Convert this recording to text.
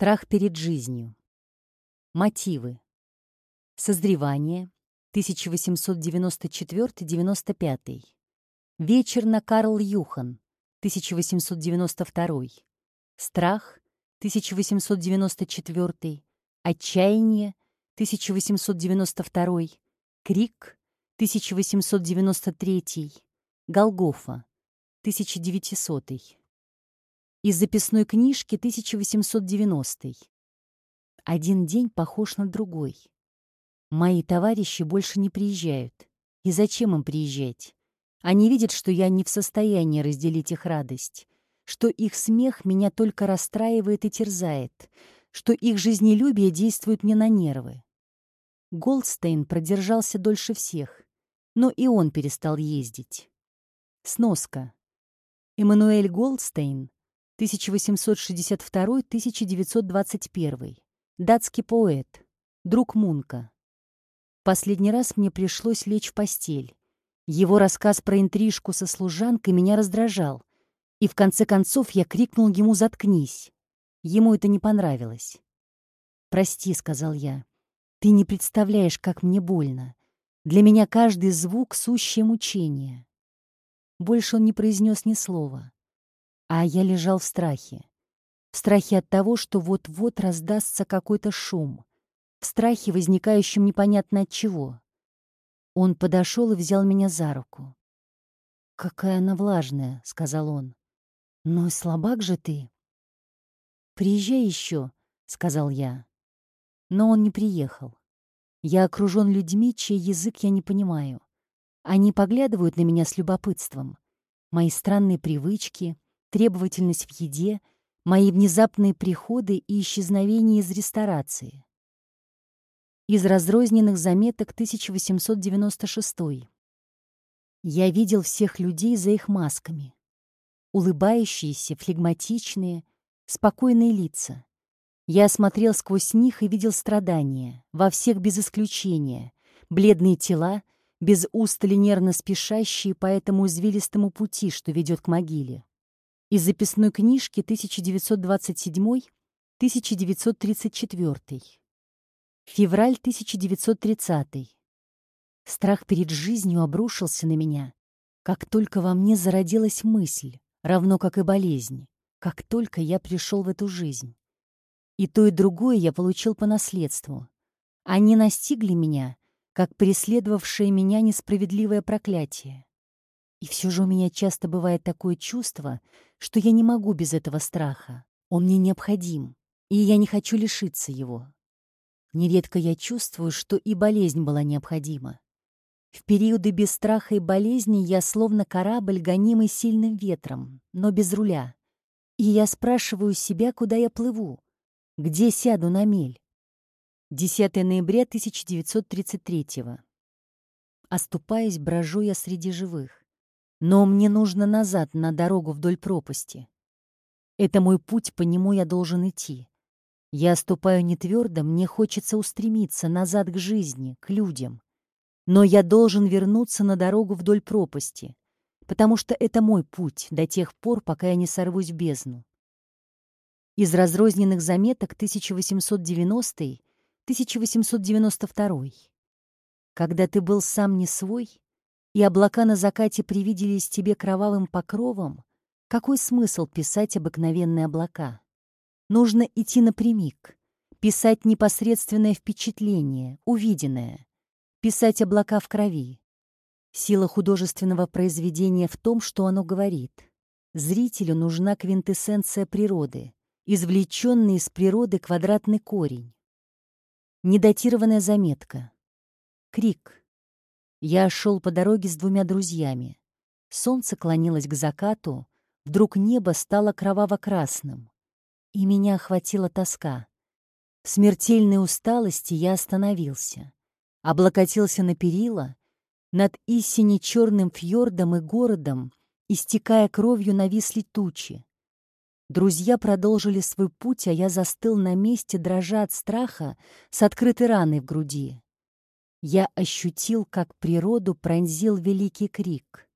Страх перед жизнью. Мотивы. Созревание. 1894-95. Вечер на Карл Юхан. 1892. Страх. 1894. Отчаяние. 1892. Крик. 1893. Голгофа. 1900. Из записной книжки 1890. Один день похож на другой. Мои товарищи больше не приезжают. И зачем им приезжать? Они видят, что я не в состоянии разделить их радость, что их смех меня только расстраивает и терзает, что их жизнелюбие действует мне на нервы. Голдстейн продержался дольше всех, но и он перестал ездить. Сноска. Эммануэль Голдстейн 1862-1921. Датский поэт. Друг Мунка. Последний раз мне пришлось лечь в постель. Его рассказ про интрижку со служанкой меня раздражал. И в конце концов я крикнул ему «Заткнись!». Ему это не понравилось. «Прости», — сказал я. «Ты не представляешь, как мне больно. Для меня каждый звук — сущее мучение». Больше он не произнес ни слова. А я лежал в страхе. В страхе от того, что вот-вот раздастся какой-то шум. В страхе, возникающем непонятно от чего. Он подошел и взял меня за руку. «Какая она влажная», — сказал он. «Ну и слабак же ты». «Приезжай еще», — сказал я. Но он не приехал. Я окружен людьми, чей язык я не понимаю. Они поглядывают на меня с любопытством. Мои странные привычки — требовательность в еде, мои внезапные приходы и исчезновения из ресторации. Из разрозненных заметок 1896. Я видел всех людей за их масками. Улыбающиеся, флегматичные, спокойные лица. Я смотрел сквозь них и видел страдания, во всех без исключения, бледные тела, без устали нервно спешащие по этому извилистому пути, что ведет к могиле из записной книжки 1927-1934. Февраль 1930. Страх перед жизнью обрушился на меня, как только во мне зародилась мысль, равно как и болезнь, как только я пришел в эту жизнь. И то, и другое я получил по наследству. Они настигли меня, как преследовавшее меня несправедливое проклятие. И все же у меня часто бывает такое чувство, что я не могу без этого страха. Он мне необходим, и я не хочу лишиться его. Нередко я чувствую, что и болезнь была необходима. В периоды без страха и болезни я словно корабль, гонимый сильным ветром, но без руля. И я спрашиваю себя, куда я плыву, где сяду на мель. 10 ноября 1933 -го. Оступаясь, брожу я среди живых. Но мне нужно назад, на дорогу вдоль пропасти. Это мой путь, по нему я должен идти. Я ступаю не твердо, мне хочется устремиться назад к жизни, к людям. Но я должен вернуться на дорогу вдоль пропасти, потому что это мой путь до тех пор, пока я не сорвусь в бездну. Из разрозненных заметок 1890-1892. Когда ты был сам не свой, и облака на закате привиделись тебе кровавым покровом, какой смысл писать обыкновенные облака? Нужно идти напрямик, писать непосредственное впечатление, увиденное, писать облака в крови. Сила художественного произведения в том, что оно говорит. Зрителю нужна квинтэссенция природы, извлеченный из природы квадратный корень. Недатированная заметка. Крик. Я шел по дороге с двумя друзьями. Солнце клонилось к закату, вдруг небо стало кроваво-красным. И меня охватила тоска. В смертельной усталости я остановился. Облокотился на перила, над истине черным фьордом и городом, истекая кровью, нависли тучи. Друзья продолжили свой путь, а я застыл на месте, дрожа от страха, с открытой раной в груди я ощутил, как природу пронзил великий крик.